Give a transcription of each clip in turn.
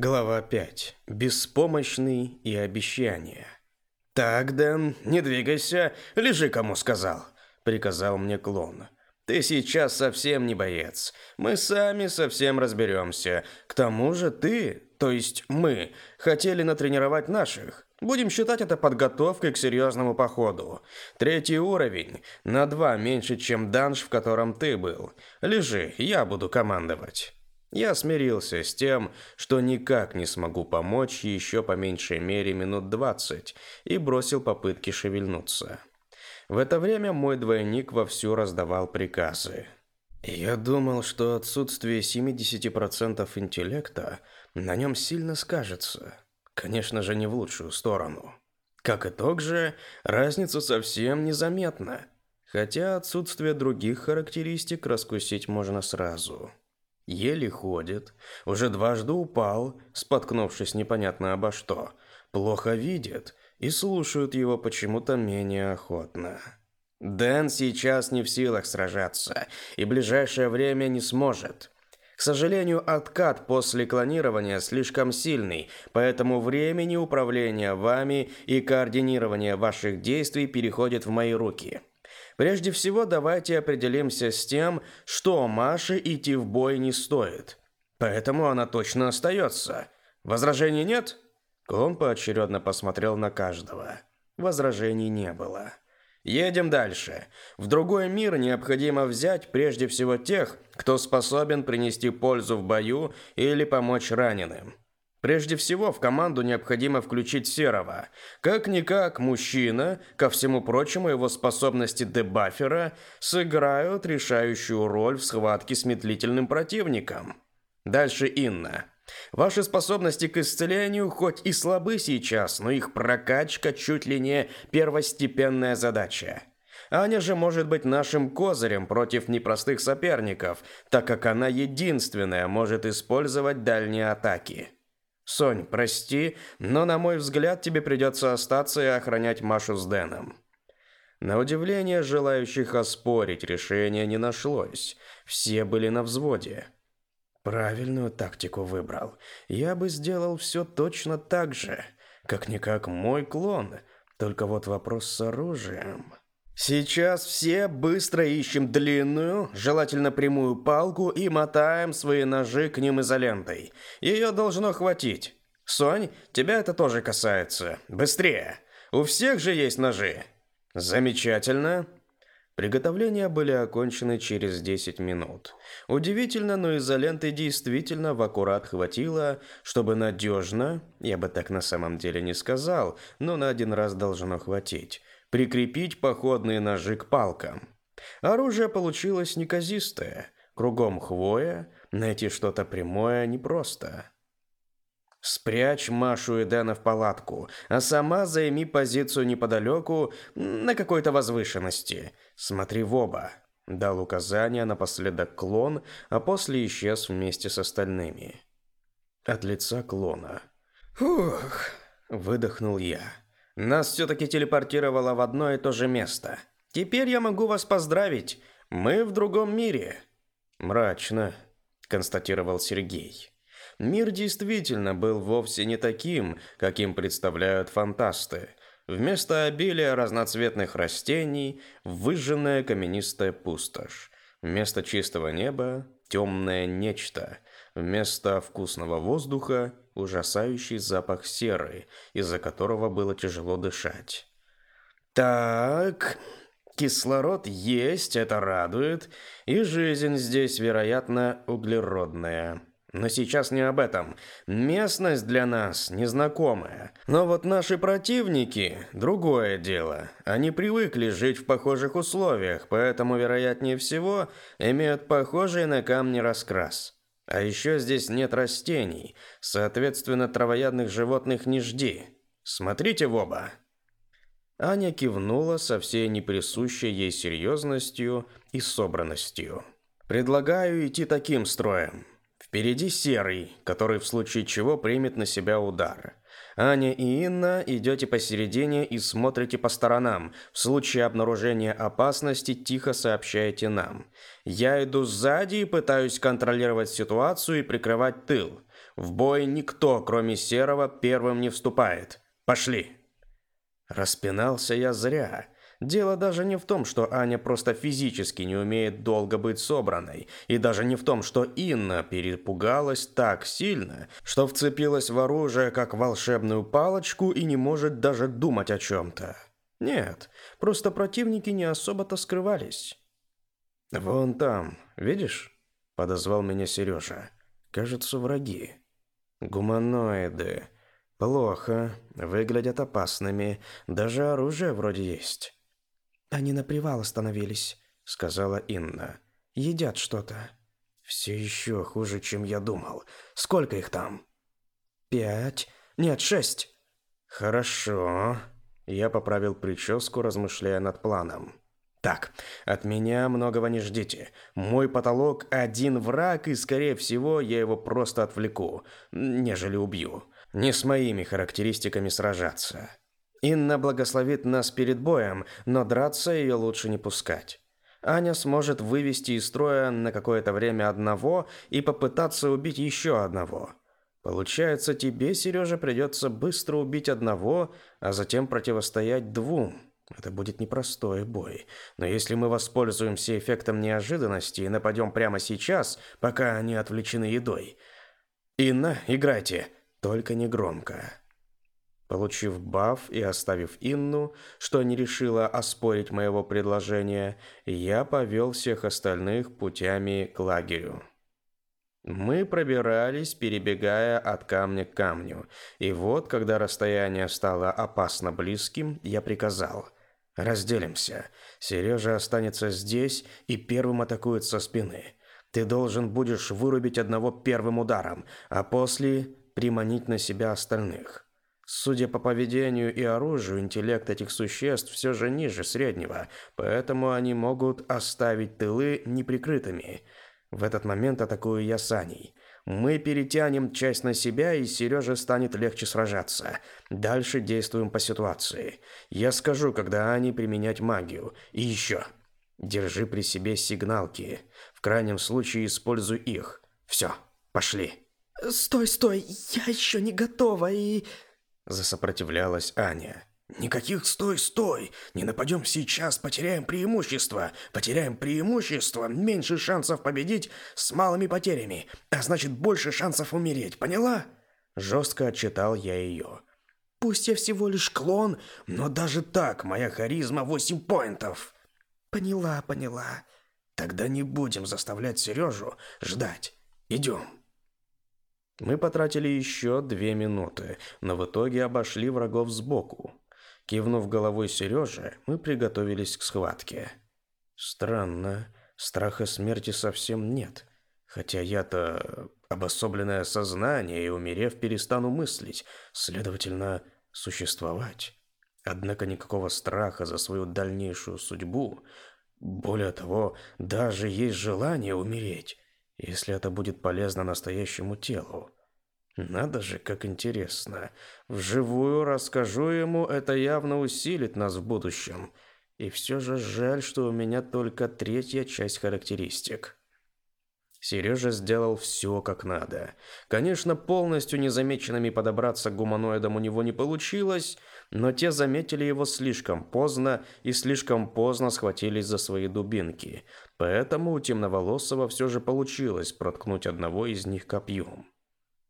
Глава 5. Беспомощный и обещание. «Так, Дэн, не двигайся, лежи, кому сказал», — приказал мне клон. «Ты сейчас совсем не боец. Мы сами совсем разберемся. К тому же ты, то есть мы, хотели натренировать наших. Будем считать это подготовкой к серьезному походу. Третий уровень, на два меньше, чем данж, в котором ты был. Лежи, я буду командовать». Я смирился с тем, что никак не смогу помочь еще по меньшей мере минут двадцать, и бросил попытки шевельнуться. В это время мой двойник вовсю раздавал приказы. Я думал, что отсутствие 70% интеллекта на нем сильно скажется. Конечно же, не в лучшую сторону. Как итог же, разница совсем незаметна. Хотя отсутствие других характеристик раскусить можно сразу еле ходит, уже дважды упал, споткнувшись непонятно обо что, плохо видит и слушают его почему-то менее охотно. Дэн сейчас не в силах сражаться и ближайшее время не сможет. К сожалению, откат после клонирования слишком сильный, поэтому времени управления вами и координирования ваших действий переходит в мои руки. Прежде всего, давайте определимся с тем, что Маше идти в бой не стоит. Поэтому она точно остается. Возражений нет? Ком поочередно посмотрел на каждого. Возражений не было. Едем дальше. В другой мир необходимо взять прежде всего тех, кто способен принести пользу в бою или помочь раненым. Прежде всего, в команду необходимо включить Серова. Как-никак, мужчина, ко всему прочему, его способности дебафера сыграют решающую роль в схватке с медлительным противником. Дальше Инна. Ваши способности к исцелению хоть и слабы сейчас, но их прокачка чуть ли не первостепенная задача. Аня же может быть нашим козырем против непростых соперников, так как она единственная может использовать дальние атаки. Сонь, прости, но, на мой взгляд, тебе придется остаться и охранять Машу с Дэном». На удивление желающих оспорить решение не нашлось. Все были на взводе. Правильную тактику выбрал. Я бы сделал все точно так же. Как-никак мой клон. Только вот вопрос с оружием. Сейчас все быстро ищем длинную, желательно прямую палку и мотаем свои ножи к ним изолентой. Ее должно хватить. Сонь, тебя это тоже касается. Быстрее. У всех же есть ножи. Замечательно. Приготовления были окончены через 10 минут. Удивительно, но изоленты действительно в аккурат хватило, чтобы надежно, я бы так на самом деле не сказал, но на один раз должно хватить, прикрепить походные ножи к палкам. Оружие получилось неказистое, кругом хвоя, найти что-то прямое непросто. Спрячь Машу и Дэна в палатку, а сама займи позицию неподалеку, на какой-то возвышенности. Смотри в оба. Дал указание напоследок клон, а после исчез вместе с остальными. От лица клона. «Фух!» – выдохнул я. Нас все-таки телепортировало в одно и то же место. Теперь я могу вас поздравить. Мы в другом мире. Мрачно, констатировал Сергей. Мир действительно был вовсе не таким, каким представляют фантасты. Вместо обилия разноцветных растений – выжженная каменистая пустошь. Вместо чистого неба темное нечто. Вместо вкусного воздуха – ужасающий запах серы, из-за которого было тяжело дышать. «Так, кислород есть, это радует, и жизнь здесь, вероятно, углеродная». Но сейчас не об этом. Местность для нас незнакомая. Но вот наши противники – другое дело. Они привыкли жить в похожих условиях, поэтому, вероятнее всего, имеют похожий на камни раскрас. А еще здесь нет растений, соответственно, травоядных животных не жди. Смотрите в оба. Аня кивнула со всей неприсущей ей серьезностью и собранностью. «Предлагаю идти таким строем», Впереди Серый, который в случае чего примет на себя удар. Аня и Инна идете посередине и смотрите по сторонам. В случае обнаружения опасности тихо сообщаете нам. Я иду сзади и пытаюсь контролировать ситуацию и прикрывать тыл. В бой никто, кроме Серого, первым не вступает. Пошли. Распинался я зря. Дело даже не в том, что Аня просто физически не умеет долго быть собранной, и даже не в том, что Инна перепугалась так сильно, что вцепилась в оружие как волшебную палочку и не может даже думать о чем-то. Нет, просто противники не особо-то скрывались. «Вон там, видишь?» – подозвал меня Сережа. «Кажется, враги. Гуманоиды. Плохо, выглядят опасными, даже оружие вроде есть». «Они на привал остановились», — сказала Инна. «Едят что-то». «Все еще хуже, чем я думал. Сколько их там?» «Пять. Нет, шесть». «Хорошо». Я поправил прическу, размышляя над планом. Так, от меня многого не ждите. Мой потолок один враг, и скорее всего, я его просто отвлеку, нежели убью. Не с моими характеристиками сражаться. Инна благословит нас перед боем, но драться ее лучше не пускать. Аня сможет вывести из строя на какое-то время одного и попытаться убить еще одного. Получается, тебе, Сережа, придется быстро убить одного, а затем противостоять двум. Это будет непростой бой. Но если мы воспользуемся эффектом неожиданности и нападем прямо сейчас, пока они отвлечены едой... Инна, играйте, только не громко. Получив баф и оставив Инну, что не решила оспорить моего предложения, я повел всех остальных путями к лагерю. Мы пробирались, перебегая от камня к камню, и вот, когда расстояние стало опасно близким, я приказал «Разделимся. Сережа останется здесь и первым атакует со спины. Ты должен будешь вырубить одного первым ударом, а после приманить на себя остальных». Судя по поведению и оружию, интеллект этих существ все же ниже среднего, поэтому они могут оставить тылы неприкрытыми. В этот момент атакую я саней. Мы перетянем часть на себя, и Сереже станет легче сражаться. Дальше действуем по ситуации. Я скажу, когда Ане применять магию. И еще. Держи при себе сигналки. В крайнем случае используй их. Все, пошли. Стой, стой, я еще не готова и... Засопротивлялась Аня. «Никаких стой, стой! Не нападем сейчас, потеряем преимущество! Потеряем преимущество, меньше шансов победить с малыми потерями, а значит больше шансов умереть, поняла?» Жестко отчитал я ее. «Пусть я всего лишь клон, но даже так моя харизма 8 поинтов!» «Поняла, поняла. Тогда не будем заставлять Сережу ждать. Идем!» Мы потратили еще две минуты, но в итоге обошли врагов сбоку. Кивнув головой Сереже, мы приготовились к схватке. Странно, страха смерти совсем нет. Хотя я-то обособленное сознание и умерев перестану мыслить, следовательно, существовать. Однако никакого страха за свою дальнейшую судьбу, более того, даже есть желание умереть если это будет полезно настоящему телу. Надо же, как интересно. Вживую расскажу ему, это явно усилит нас в будущем. И все же жаль, что у меня только третья часть характеристик. Сережа сделал все как надо. Конечно, полностью незамеченными подобраться к гуманоидам у него не получилось, но те заметили его слишком поздно и слишком поздно схватились за свои дубинки, поэтому у темноволосого все же получилось проткнуть одного из них копьем.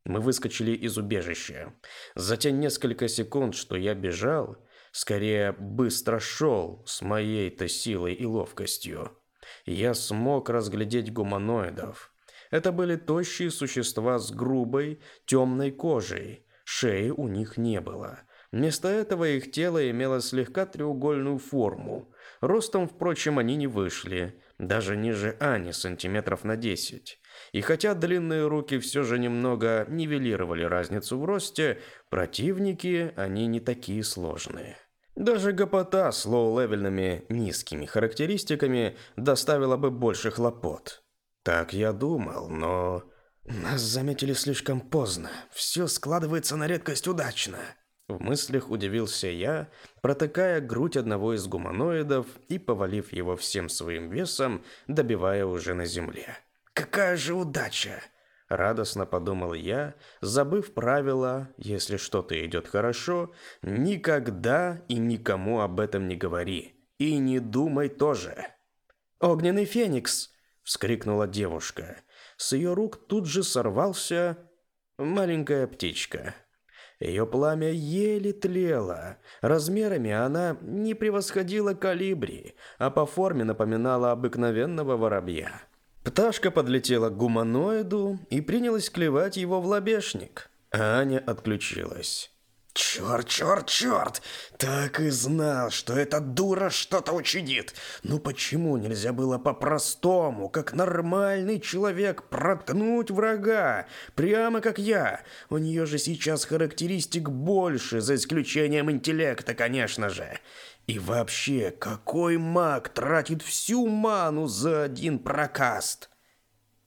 Мы выскочили из убежища. За те несколько секунд, что я бежал, скорее быстро шел с моей-то силой и ловкостью. Я смог разглядеть гуманоидов. Это были тощие существа с грубой, темной кожей. Шеи у них не было. Вместо этого их тело имело слегка треугольную форму. Ростом, впрочем, они не вышли, даже ниже Ани, сантиметров на 10. И хотя длинные руки все же немного нивелировали разницу в росте, противники они не такие сложные. Даже гопота с low-level ными низкими характеристиками доставила бы больше хлопот. Так я думал, но... Нас заметили слишком поздно. Все складывается на редкость удачно. В мыслях удивился я, протыкая грудь одного из гуманоидов и повалив его всем своим весом, добивая уже на земле. «Какая же удача!» Радостно подумал я, забыв правило, если что-то идет хорошо, никогда и никому об этом не говори. И не думай тоже. «Огненный феникс!» – вскрикнула девушка. С ее рук тут же сорвался маленькая птичка. Ее пламя еле тлело. Размерами она не превосходила калибри, а по форме напоминала обыкновенного воробья. Пташка подлетела к гуманоиду и принялась клевать его в лобешник. Аня отключилась. Черт, черт, черт! Так и знал, что эта дура что-то учинит. Ну почему нельзя было по-простому, как нормальный человек, проткнуть врага? Прямо как я. У нее же сейчас характеристик больше, за исключением интеллекта, конечно же. И вообще, какой маг тратит всю ману за один прокаст?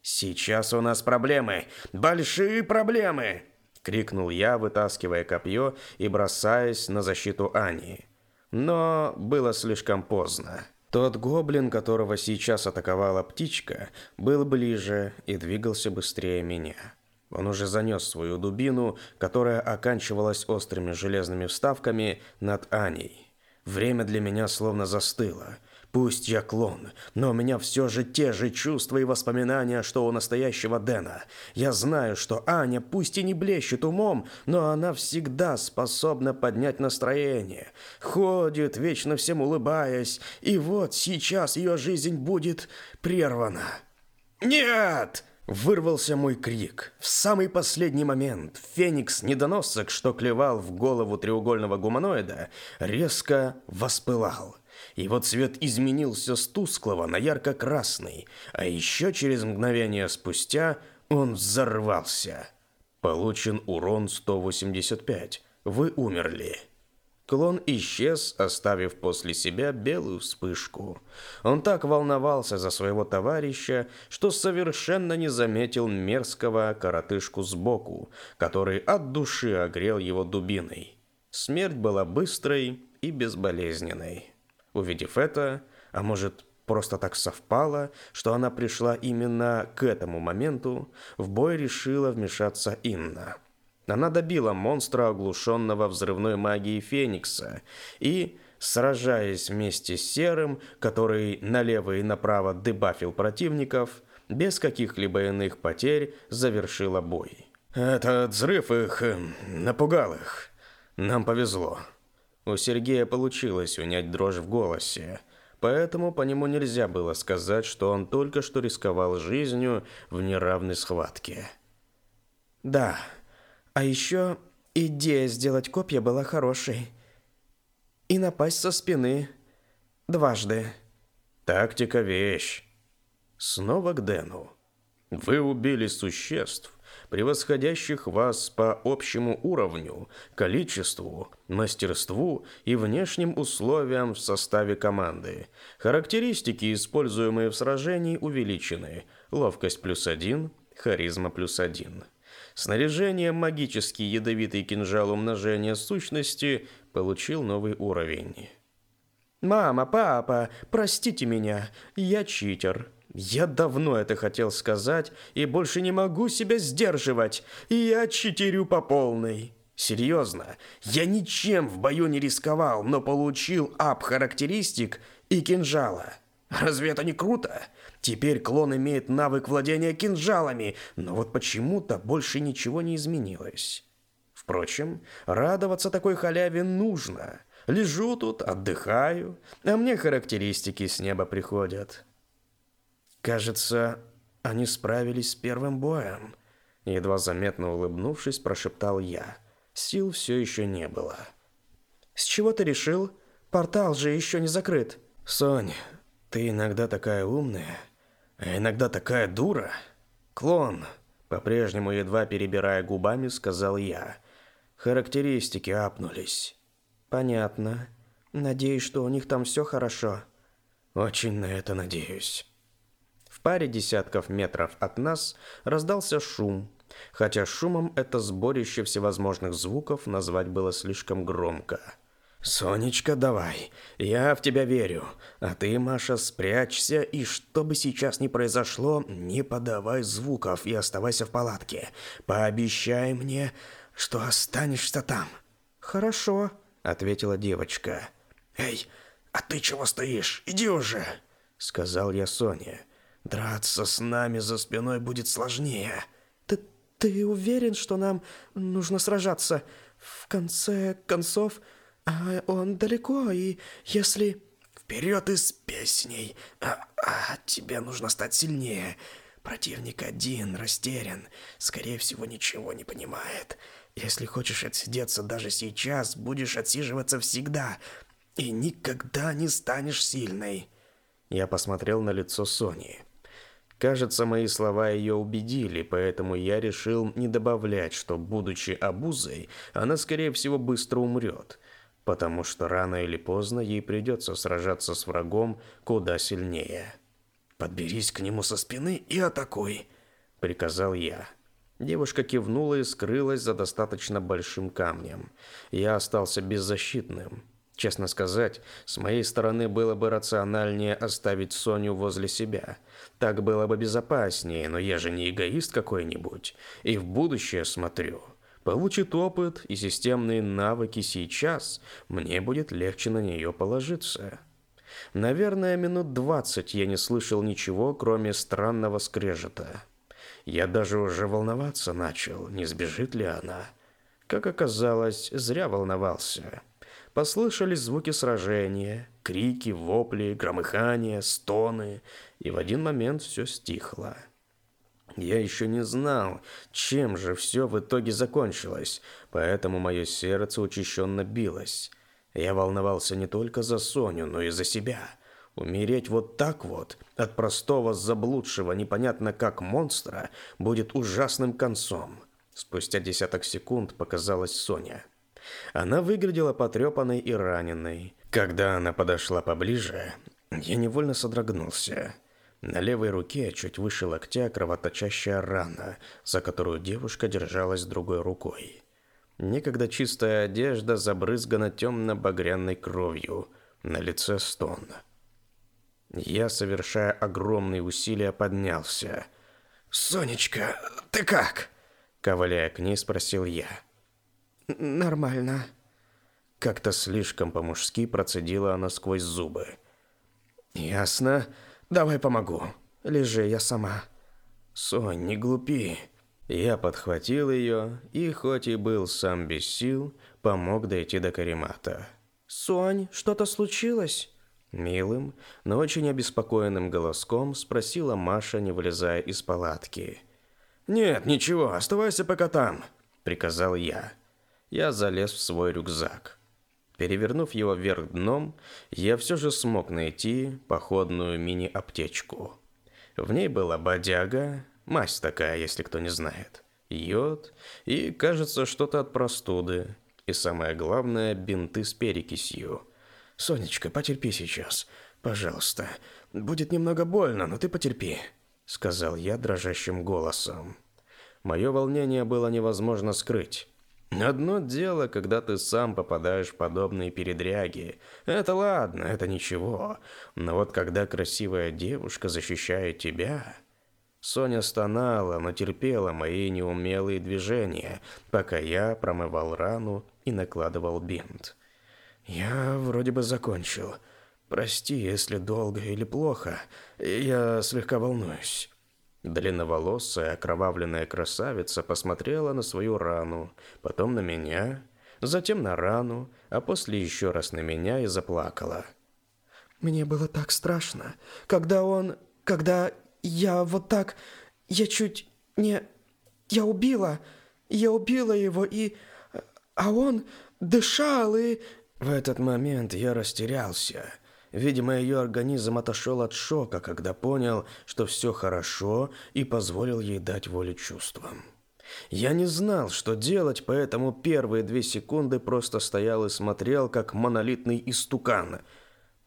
Сейчас у нас проблемы. Большие проблемы. — крикнул я, вытаскивая копье и бросаясь на защиту Ани. Но было слишком поздно. Тот гоблин, которого сейчас атаковала птичка, был ближе и двигался быстрее меня. Он уже занес свою дубину, которая оканчивалась острыми железными вставками над Аней. Время для меня словно застыло — Пусть я клон, но у меня все же те же чувства и воспоминания, что у настоящего Дэна. Я знаю, что Аня пусть и не блещет умом, но она всегда способна поднять настроение. Ходит, вечно всем улыбаясь, и вот сейчас ее жизнь будет прервана. «Нет!» Вырвался мой крик. В самый последний момент Феникс-недоносок, что клевал в голову треугольного гуманоида, резко воспылал. Его цвет изменился с тусклого на ярко-красный, а еще через мгновение спустя он взорвался. Получен урон 185. Вы умерли. Клон исчез, оставив после себя белую вспышку. Он так волновался за своего товарища, что совершенно не заметил мерзкого коротышку сбоку, который от души огрел его дубиной. Смерть была быстрой и безболезненной. Увидев это, а может, просто так совпало, что она пришла именно к этому моменту, в бой решила вмешаться Инна. Она добила монстра, оглушенного взрывной магией Феникса, и, сражаясь вместе с Серым, который налево и направо дебафил противников, без каких-либо иных потерь завершила бой. «Этот взрыв их э, напугал их. Нам повезло», у Сергея получилось унять дрожь в голосе, поэтому по нему нельзя было сказать, что он только что рисковал жизнью в неравной схватке. Да, а еще идея сделать копья была хорошей. И напасть со спины дважды. Тактика – вещь. Снова к Дэну. Вы убили существ, превосходящих вас по общему уровню, количеству, мастерству и внешним условиям в составе команды. Характеристики, используемые в сражении, увеличены. Ловкость плюс один, харизма плюс один. Снаряжение магический ядовитый кинжал умножения сущности получил новый уровень. «Мама, папа, простите меня, я читер», я давно это хотел сказать и больше не могу себя сдерживать, и я читерю по полной. Серьезно, я ничем в бою не рисковал, но получил ап характеристик и кинжала. Разве это не круто? Теперь клон имеет навык владения кинжалами, но вот почему-то больше ничего не изменилось. Впрочем, радоваться такой халяве нужно. Лежу тут, отдыхаю, а мне характеристики с неба приходят. Кажется, они справились с первым боем. Едва заметно улыбнувшись, прошептал я. Сил все еще не было. С чего ты решил? Портал же еще не закрыт. Сонь, ты иногда такая умная, а иногда такая дура. Клон, по-прежнему едва перебирая губами, сказал я. Характеристики апнулись. Понятно. Надеюсь, что у них там все хорошо. Очень на это надеюсь паре десятков метров от нас раздался шум, хотя шумом это сборище всевозможных звуков назвать было слишком громко. «Сонечка, давай, я в тебя верю, а ты, Маша, спрячься, и что бы сейчас ни произошло, не подавай звуков и оставайся в палатке. Пообещай мне, что останешься там». «Хорошо», — ответила девочка. «Эй, а ты чего стоишь? Иди уже!» — сказал я Соне. Драться с нами за спиной будет сложнее. Ты, ты уверен, что нам нужно сражаться? В конце концов, а он далеко, и если... Вперед и с песней! А, а тебе нужно стать сильнее. Противник один, растерян, скорее всего, ничего не понимает. Если хочешь отсидеться даже сейчас, будешь отсиживаться всегда и никогда не станешь сильной. Я посмотрел на лицо Сони. Кажется, мои слова ее убедили, поэтому я решил не добавлять, что, будучи обузой, она, скорее всего, быстро умрет, потому что рано или поздно ей придется сражаться с врагом куда сильнее. «Подберись к нему со спины и атакуй», — приказал я. Девушка кивнула и скрылась за достаточно большим камнем. Я остался беззащитным. Честно сказать, с моей стороны было бы рациональнее оставить Соню возле себя. Так было бы безопаснее, но я же не эгоист какой-нибудь. И в будущее смотрю. Получит опыт и системные навыки сейчас, мне будет легче на нее положиться. Наверное, минут двадцать я не слышал ничего, кроме странного скрежета. Я даже уже волноваться начал, не сбежит ли она. Как оказалось, зря волновался. Послышались звуки сражения, крики, вопли, громыхания, стоны, и в один момент все стихло. Я еще не знал, чем же все в итоге закончилось, поэтому мое сердце учащенно билось. Я волновался не только за Соню, но и за себя. Умереть вот так вот, от простого заблудшего, непонятно как монстра, будет ужасным концом. Спустя десяток секунд показалась Соня. Она выглядела потрепанной и раненной. Когда она подошла поближе, я невольно содрогнулся. На левой руке, чуть выше локтя, кровоточащая рана, за которую девушка держалась другой рукой. Некогда чистая одежда забрызгана темно-багряной кровью, на лице стон. Я, совершая огромные усилия, поднялся. «Сонечка, ты как?» Ковыляя к ней, спросил я. Нормально. Как-то слишком по-мужски процедила она сквозь зубы. Ясно. Давай помогу. Лежи, я сама. Сонь, не глупи. Я подхватил ее и, хоть и был сам без сил, помог дойти до каремата. «Сонь, что-то случилось?» Милым, но очень обеспокоенным голоском спросила Маша, не вылезая из палатки. «Нет, ничего, оставайся пока там», — приказал я я залез в свой рюкзак. Перевернув его вверх дном, я все же смог найти походную мини-аптечку. В ней была бодяга, мазь такая, если кто не знает, йод и, кажется, что-то от простуды. И самое главное, бинты с перекисью. «Сонечка, потерпи сейчас, пожалуйста. Будет немного больно, но ты потерпи», — сказал я дрожащим голосом. Мое волнение было невозможно скрыть. Одно дело, когда ты сам попадаешь в подобные передряги. Это ладно, это ничего. Но вот когда красивая девушка защищает тебя... Соня стонала, но терпела мои неумелые движения, пока я промывал рану и накладывал бинт. Я вроде бы закончил. Прости, если долго или плохо. Я слегка волнуюсь. Длинноволосая, окровавленная красавица посмотрела на свою рану, потом на меня, затем на рану, а после еще раз на меня и заплакала. «Мне было так страшно, когда он... когда я вот так... я чуть не... я убила... я убила его и... а он дышал и...» В этот момент я растерялся. Видимо, ее организм отошел от шока, когда понял, что все хорошо, и позволил ей дать волю чувствам. Я не знал, что делать, поэтому первые две секунды просто стоял и смотрел, как монолитный истукан.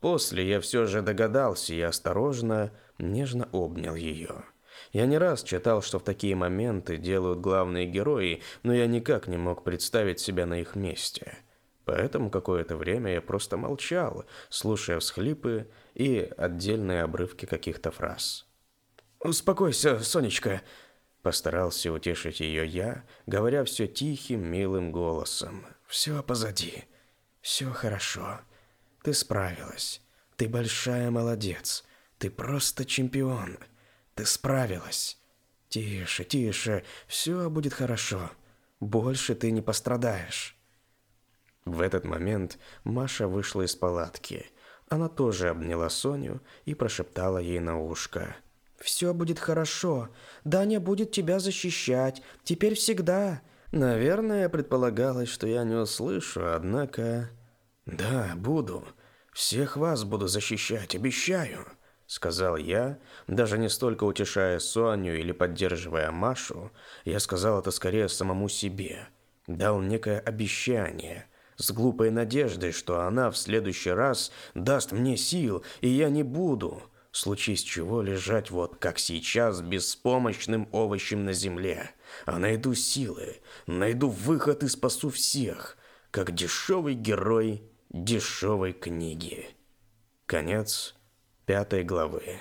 После я все же догадался и осторожно, нежно обнял ее. Я не раз читал, что в такие моменты делают главные герои, но я никак не мог представить себя на их месте. Поэтому какое-то время я просто молчал, слушая всхлипы и отдельные обрывки каких-то фраз. «Успокойся, Сонечка!» Постарался утешить ее я, говоря все тихим, милым голосом. «Все позади. Все хорошо. Ты справилась. Ты большая молодец. Ты просто чемпион. Ты справилась. Тише, тише. Все будет хорошо. Больше ты не пострадаешь». В этот момент Маша вышла из палатки. Она тоже обняла Соню и прошептала ей на ушко. «Все будет хорошо. Даня будет тебя защищать. Теперь всегда». Наверное, предполагалось, что я не услышу, однако... «Да, буду. Всех вас буду защищать, обещаю», — сказал я, даже не столько утешая Соню или поддерживая Машу. Я сказал это скорее самому себе. Дал некое обещание — с глупой надеждой, что она в следующий раз даст мне сил, и я не буду, случись чего, лежать вот как сейчас беспомощным овощем на земле, а найду силы, найду выход и спасу всех, как дешевый герой дешевой книги. Конец пятой главы.